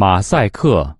马赛克。